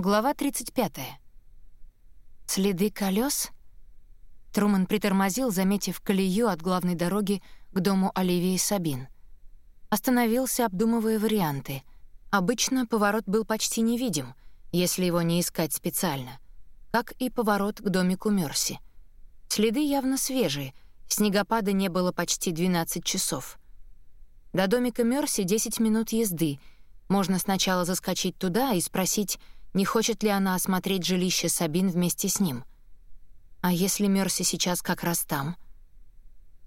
Глава 35. Следы колес? Труман притормозил, заметив колею от главной дороги к дому Оливии Сабин. Остановился, обдумывая варианты. Обычно поворот был почти невидим, если его не искать специально, как и поворот к домику Мерси. Следы явно свежие, снегопада не было почти 12 часов. До домика Мерси 10 минут езды. Можно сначала заскочить туда и спросить, не хочет ли она осмотреть жилище Сабин вместе с ним? А если Мерси сейчас как раз там?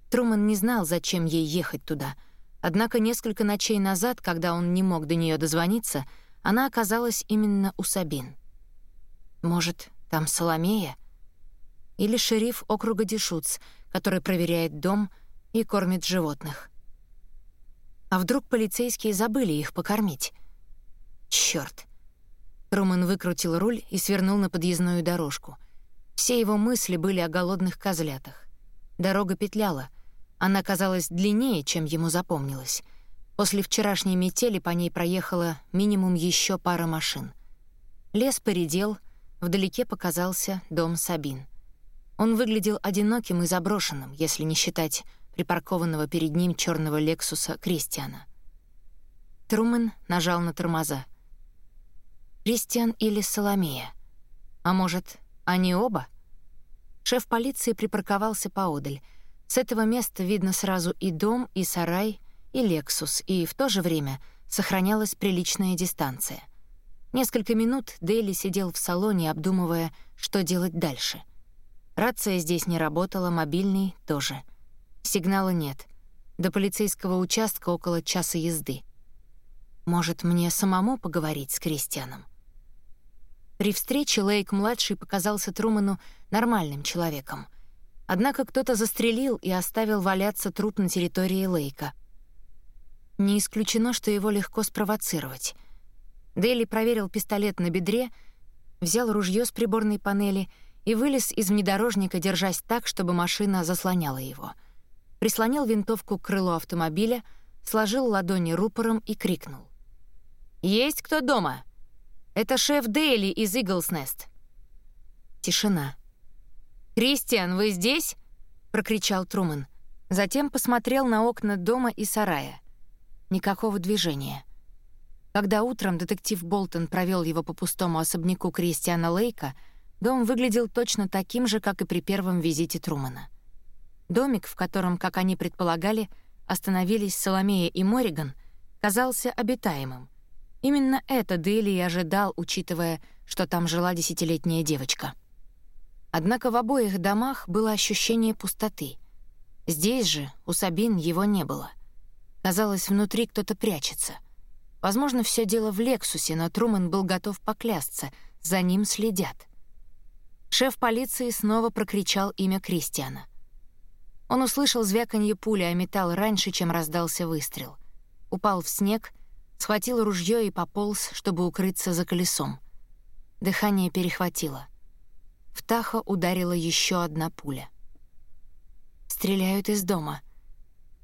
Труман не знал, зачем ей ехать туда. Однако несколько ночей назад, когда он не мог до нее дозвониться, она оказалась именно у Сабин. Может, там Соломея? Или шериф округа Дешуц, который проверяет дом и кормит животных? А вдруг полицейские забыли их покормить? Чёрт! Роман выкрутил руль и свернул на подъездную дорожку. Все его мысли были о голодных козлятах. Дорога петляла. Она казалась длиннее, чем ему запомнилось. После вчерашней метели по ней проехала минимум еще пара машин. Лес поредел, вдалеке показался дом Сабин. Он выглядел одиноким и заброшенным, если не считать припаркованного перед ним черного Лексуса Кристиана. Трумэн нажал на тормоза. Кристиан или Соломея. А может, они оба? Шеф полиции припарковался поодаль. С этого места видно сразу и дом, и сарай, и Лексус, и в то же время сохранялась приличная дистанция. Несколько минут Дейли сидел в салоне, обдумывая, что делать дальше. Рация здесь не работала, мобильный тоже. Сигнала нет. До полицейского участка около часа езды. Может, мне самому поговорить с Кристианом? При встрече Лейк-младший показался Труману нормальным человеком. Однако кто-то застрелил и оставил валяться труп на территории Лейка. Не исключено, что его легко спровоцировать. Дели проверил пистолет на бедре, взял ружье с приборной панели и вылез из внедорожника, держась так, чтобы машина заслоняла его. Прислонил винтовку к крылу автомобиля, сложил ладони рупором и крикнул. «Есть кто дома?» Это шеф Дейли из Иглснест. Тишина. «Кристиан, вы здесь?» — прокричал Труман. Затем посмотрел на окна дома и сарая. Никакого движения. Когда утром детектив Болтон провел его по пустому особняку Кристиана Лейка, дом выглядел точно таким же, как и при первом визите Трумана. Домик, в котором, как они предполагали, остановились Соломея и Мориган, казался обитаемым. Именно это Дели и ожидал, учитывая, что там жила десятилетняя девочка. Однако в обоих домах было ощущение пустоты. Здесь же, у Сабин, его не было. Казалось, внутри кто-то прячется. Возможно, все дело в Лексусе, но Трумэн был готов поклясться, за ним следят. Шеф полиции снова прокричал имя Кристиана. Он услышал звяканье пули о металл раньше, чем раздался выстрел. Упал в снег — схватил ружье и пополз, чтобы укрыться за колесом. Дыхание перехватило. В Тахо ударила еще одна пуля. Стреляют из дома.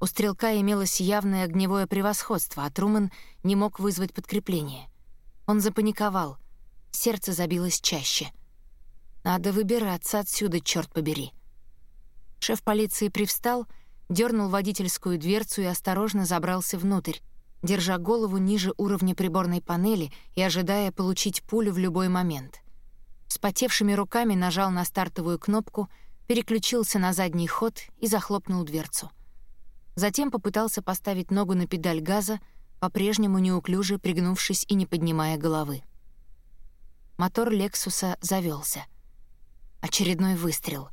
У стрелка имелось явное огневое превосходство, а Труман не мог вызвать подкрепление. Он запаниковал. Сердце забилось чаще. Надо выбираться отсюда, черт побери. Шеф полиции привстал, дернул водительскую дверцу и осторожно забрался внутрь, держа голову ниже уровня приборной панели и ожидая получить пулю в любой момент. Спотевшими руками нажал на стартовую кнопку, переключился на задний ход и захлопнул дверцу. Затем попытался поставить ногу на педаль газа, по-прежнему неуклюже пригнувшись и не поднимая головы. Мотор «Лексуса» завелся. Очередной выстрел.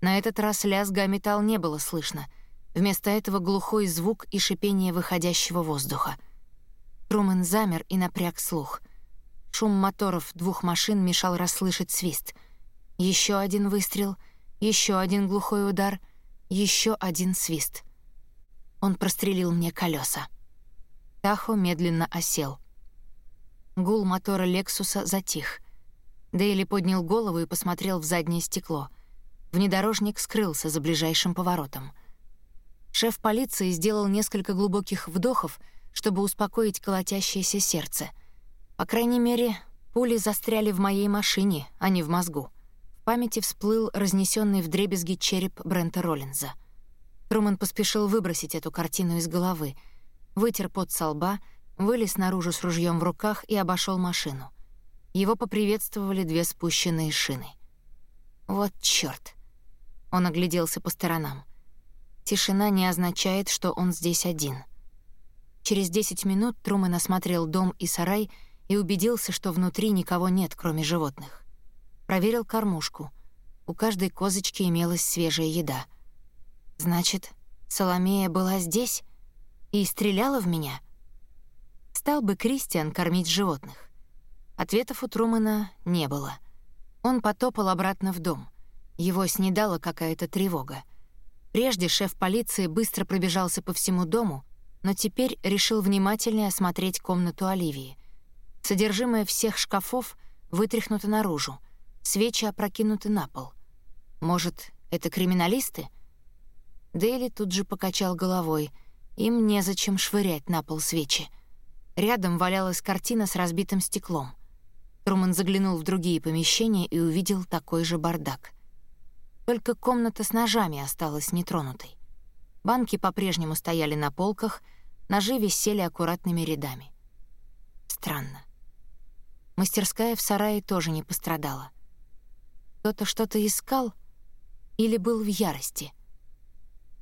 На этот раз лязга металл не было слышно — Вместо этого глухой звук и шипение выходящего воздуха. Трумэн замер и напряг слух. Шум моторов двух машин мешал расслышать свист. Еще один выстрел, еще один глухой удар, еще один свист. Он прострелил мне колеса. Тахо медленно осел. Гул мотора «Лексуса» затих. Дейли поднял голову и посмотрел в заднее стекло. Внедорожник скрылся за ближайшим поворотом — Шеф полиции сделал несколько глубоких вдохов, чтобы успокоить колотящееся сердце. По крайней мере, Пули застряли в моей машине, а не в мозгу. В памяти всплыл разнесенный вдребезги череп Брента Роллинза. Труман поспешил выбросить эту картину из головы, вытер пот со лба, вылез наружу с ружьем в руках и обошел машину. Его поприветствовали две спущенные шины. Вот чёрт. Он огляделся по сторонам. Тишина не означает, что он здесь один. Через 10 минут Трумэн осмотрел дом и сарай и убедился, что внутри никого нет, кроме животных. Проверил кормушку. У каждой козочки имелась свежая еда. Значит, Соломея была здесь и стреляла в меня? Стал бы Кристиан кормить животных? Ответов у Трумана не было. Он потопал обратно в дом. Его снедала какая-то тревога. Прежде шеф полиции быстро пробежался по всему дому, но теперь решил внимательнее осмотреть комнату Оливии. Содержимое всех шкафов вытряхнуто наружу, свечи опрокинуты на пол. Может, это криминалисты? Дейли тут же покачал головой. Им незачем швырять на пол свечи. Рядом валялась картина с разбитым стеклом. Труман заглянул в другие помещения и увидел такой же бардак. Только комната с ножами осталась нетронутой. Банки по-прежнему стояли на полках, ножи висели аккуратными рядами. Странно. Мастерская в сарае тоже не пострадала. Кто-то что-то искал или был в ярости.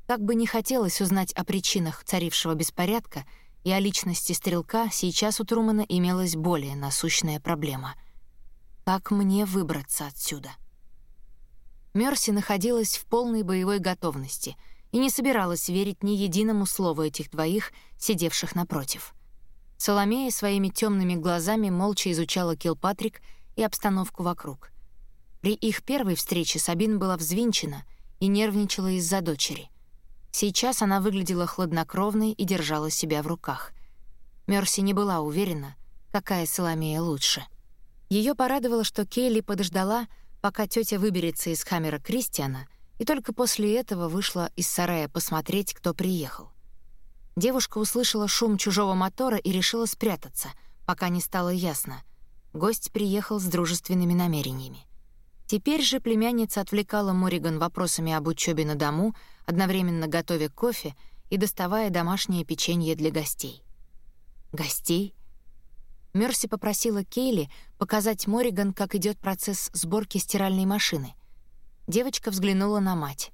Как бы не хотелось узнать о причинах царившего беспорядка и о личности стрелка, сейчас у Трумана имелась более насущная проблема. Как мне выбраться отсюда? Мерси находилась в полной боевой готовности и не собиралась верить ни единому слову этих двоих, сидевших напротив. Соломея своими темными глазами молча изучала Килпатрик и обстановку вокруг. При их первой встрече Сабин была взвинчена и нервничала из-за дочери. Сейчас она выглядела хладнокровной и держала себя в руках. Мерси не была уверена, какая Соломея лучше. Ее порадовало, что Кейли подождала, пока тетя выберется из камеры Кристиана, и только после этого вышла из сарая посмотреть, кто приехал. Девушка услышала шум чужого мотора и решила спрятаться, пока не стало ясно. Гость приехал с дружественными намерениями. Теперь же племянница отвлекала Мориган вопросами об учебе на дому, одновременно готовя кофе и доставая домашнее печенье для гостей. Гостей? Мерси попросила Кейли показать Мориган, как идет процесс сборки стиральной машины. Девочка взглянула на мать.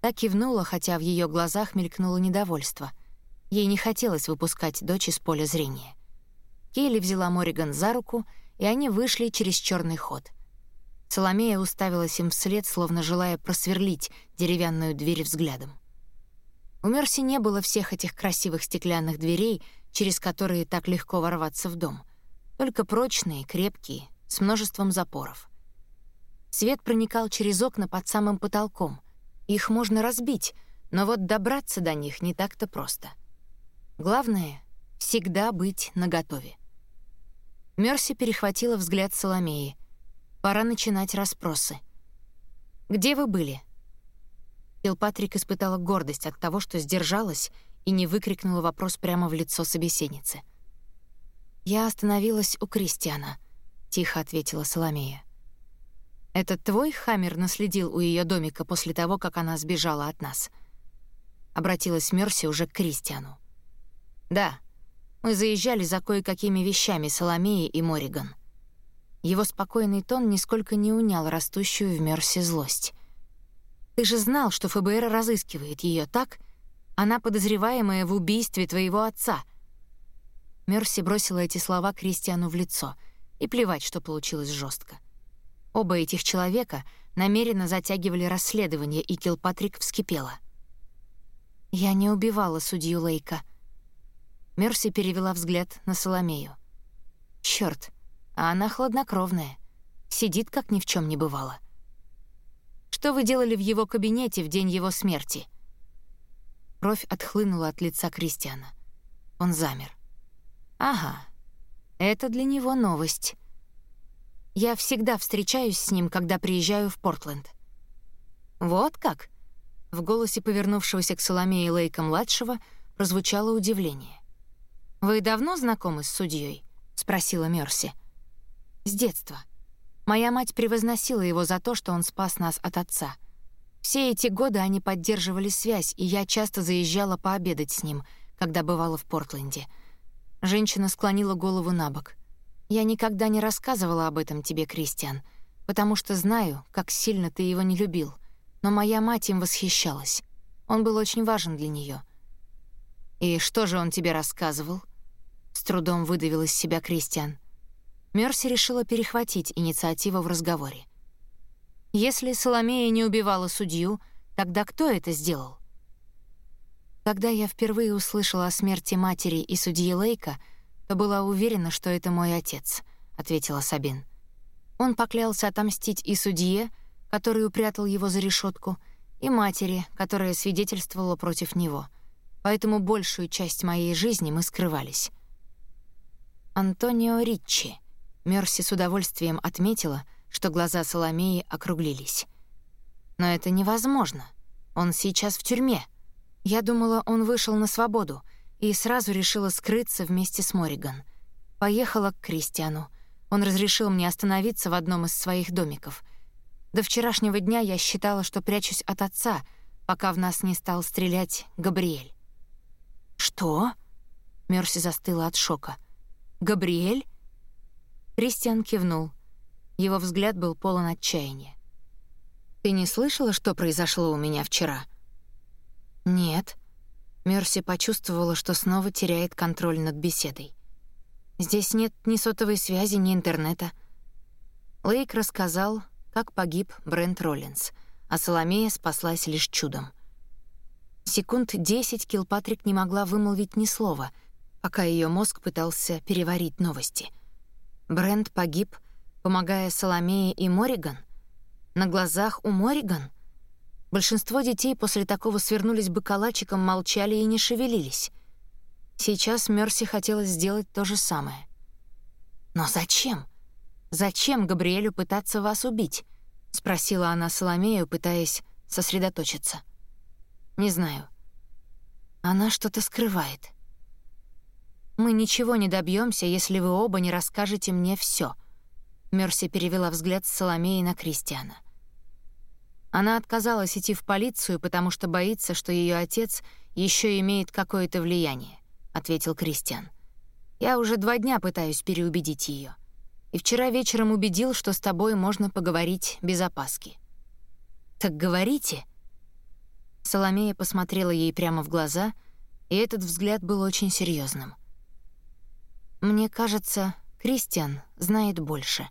Так кивнула, хотя в ее глазах мелькнуло недовольство — Ей не хотелось выпускать дочь из поля зрения. Кейли взяла Мориган за руку, и они вышли через черный ход. Соломея уставилась им вслед, словно желая просверлить деревянную дверь взглядом. У Мерси не было всех этих красивых стеклянных дверей, через которые так легко ворваться в дом. Только прочные, крепкие, с множеством запоров. Свет проникал через окна под самым потолком. Их можно разбить, но вот добраться до них не так-то просто — Главное — всегда быть наготове. Мерси перехватила взгляд Соломеи. Пора начинать расспросы. «Где вы были?» Килпатрик испытала гордость от того, что сдержалась и не выкрикнула вопрос прямо в лицо собеседницы. «Я остановилась у Кристиана», — тихо ответила Соломея. «Это твой Хаммер наследил у ее домика после того, как она сбежала от нас?» Обратилась Мерси уже к Кристиану. «Да, мы заезжали за кое-какими вещами Соломеи и Мориган». Его спокойный тон нисколько не унял растущую в Мерси злость. «Ты же знал, что ФБР разыскивает ее, так? Она подозреваемая в убийстве твоего отца». Мерси бросила эти слова Кристиану в лицо, и плевать, что получилось жестко. Оба этих человека намеренно затягивали расследование, и Килпатрик вскипела. «Я не убивала судью Лейка», Мерси перевела взгляд на Соломею. Черт, а она хладнокровная. Сидит, как ни в чем не бывало. Что вы делали в его кабинете в день его смерти? Кровь отхлынула от лица Кристиана. Он замер. Ага, это для него новость. Я всегда встречаюсь с ним, когда приезжаю в Портленд. Вот как? В голосе повернувшегося к Соломее Лейка-младшего прозвучало удивление. «Вы давно знакомы с судьей? спросила Мерси. С детства. Моя мать превозносила его за то, что он спас нас от отца. Все эти годы они поддерживали связь, и я часто заезжала пообедать с ним, когда бывала в Портленде. Женщина склонила голову на бок. «Я никогда не рассказывала об этом тебе, Кристиан, потому что знаю, как сильно ты его не любил. Но моя мать им восхищалась. Он был очень важен для нее. «И что же он тебе рассказывал?» С трудом выдавил из себя Кристиан. Мерси решила перехватить инициативу в разговоре. «Если Соломея не убивала судью, тогда кто это сделал?» Когда я впервые услышала о смерти матери и судьи Лейка, то была уверена, что это мой отец, ответила Сабин. Он поклялся отомстить и судье, который упрятал его за решетку, и матери, которая свидетельствовала против него. Поэтому большую часть моей жизни мы скрывались. Антонио Риччи. Мерси с удовольствием отметила, что глаза Соломеи округлились. Но это невозможно. Он сейчас в тюрьме. Я думала, он вышел на свободу и сразу решила скрыться вместе с Мориган. Поехала к Кристиану. Он разрешил мне остановиться в одном из своих домиков — до вчерашнего дня я считала, что прячусь от отца, пока в нас не стал стрелять Габриэль. «Что?» — Мерси застыла от шока. «Габриэль?» Кристиан кивнул. Его взгляд был полон отчаяния. «Ты не слышала, что произошло у меня вчера?» «Нет». Мерси почувствовала, что снова теряет контроль над беседой. «Здесь нет ни сотовой связи, ни интернета». Лейк рассказал, как погиб Брент Роллинс, а Соломея спаслась лишь чудом. Секунд десять Килпатрик не могла вымолвить ни слова, пока ее мозг пытался переварить новости. Брент погиб, помогая Соломее и Мориган? На глазах у Мориган? Большинство детей после такого свернулись бы калачиком, молчали и не шевелились. Сейчас Мерси хотелось сделать то же самое. Но зачем? «Зачем Габриэлю пытаться вас убить?» — спросила она Соломею, пытаясь сосредоточиться. «Не знаю. Она что-то скрывает. Мы ничего не добьемся, если вы оба не расскажете мне все. Мерси перевела взгляд с Соломеи на Кристиана. Она отказалась идти в полицию, потому что боится, что ее отец еще имеет какое-то влияние, ответил Кристиан. Я уже два дня пытаюсь переубедить ее и вчера вечером убедил, что с тобой можно поговорить без опаски. Так говорите. Соломея посмотрела ей прямо в глаза, и этот взгляд был очень серьезным. Мне кажется, Кристиан знает больше.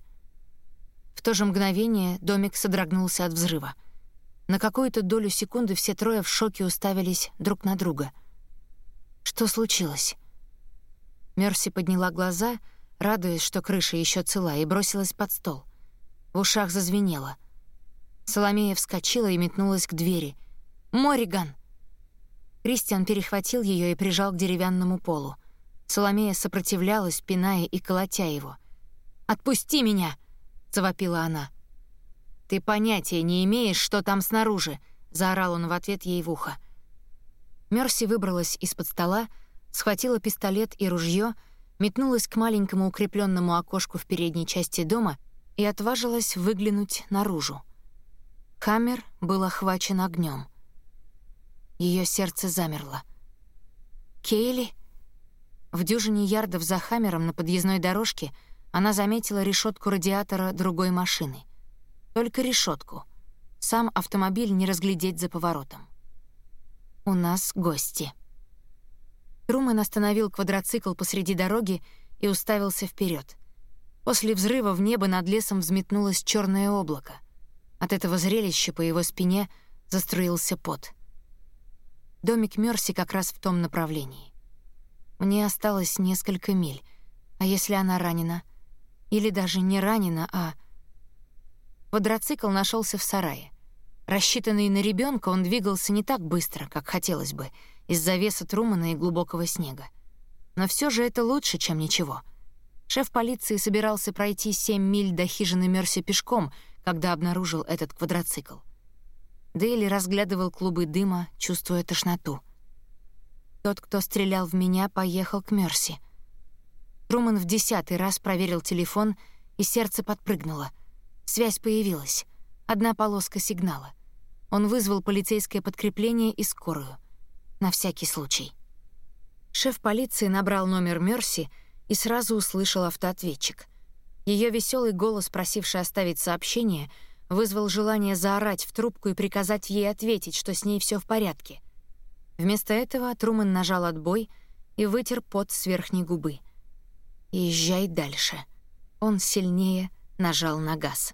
В то же мгновение домик содрогнулся от взрыва. На какую-то долю секунды все трое в шоке уставились друг на друга. Что случилось? Мерси подняла глаза — радуясь, что крыша еще цела, и бросилась под стол. В ушах зазвенело. Соломея вскочила и метнулась к двери. «Мориган!» Кристиан перехватил ее и прижал к деревянному полу. Соломея сопротивлялась, пиная и колотя его. «Отпусти меня!» — завопила она. «Ты понятия не имеешь, что там снаружи!» — заорал он в ответ ей в ухо. Мерси выбралась из-под стола, схватила пистолет и ружье — метнулась к маленькому укрепленному окошку в передней части дома и отважилась выглянуть наружу. Хаммер был охвачен огнем. Ее сердце замерло. «Кейли?» В дюжине ярдов за Хаммером на подъездной дорожке она заметила решетку радиатора другой машины. Только решетку. Сам автомобиль не разглядеть за поворотом. «У нас гости». Трумэн остановил квадроцикл посреди дороги и уставился вперед. После взрыва в небо над лесом взметнулось черное облако. От этого зрелища по его спине заструился пот. Домик Мерси как раз в том направлении. Мне осталось несколько миль. А если она ранена? Или даже не ранена, а... Квадроцикл нашелся в сарае. Рассчитанный на ребенка, он двигался не так быстро, как хотелось бы — из-за веса Трумана и глубокого снега. Но все же это лучше, чем ничего. Шеф полиции собирался пройти 7 миль до хижины Мерси пешком, когда обнаружил этот квадроцикл. Дейли разглядывал клубы дыма, чувствуя тошноту. Тот, кто стрелял в меня, поехал к Мерси. Труман в десятый раз проверил телефон и сердце подпрыгнуло. Связь появилась. Одна полоска сигнала. Он вызвал полицейское подкрепление и скорую. На всякий случай. Шеф полиции набрал номер Мерси и сразу услышал автоответчик. Ее веселый голос, просивший оставить сообщение, вызвал желание заорать в трубку и приказать ей ответить, что с ней все в порядке. Вместо этого Трумэн нажал отбой и вытер пот с верхней губы. «Езжай дальше». Он сильнее нажал на газ.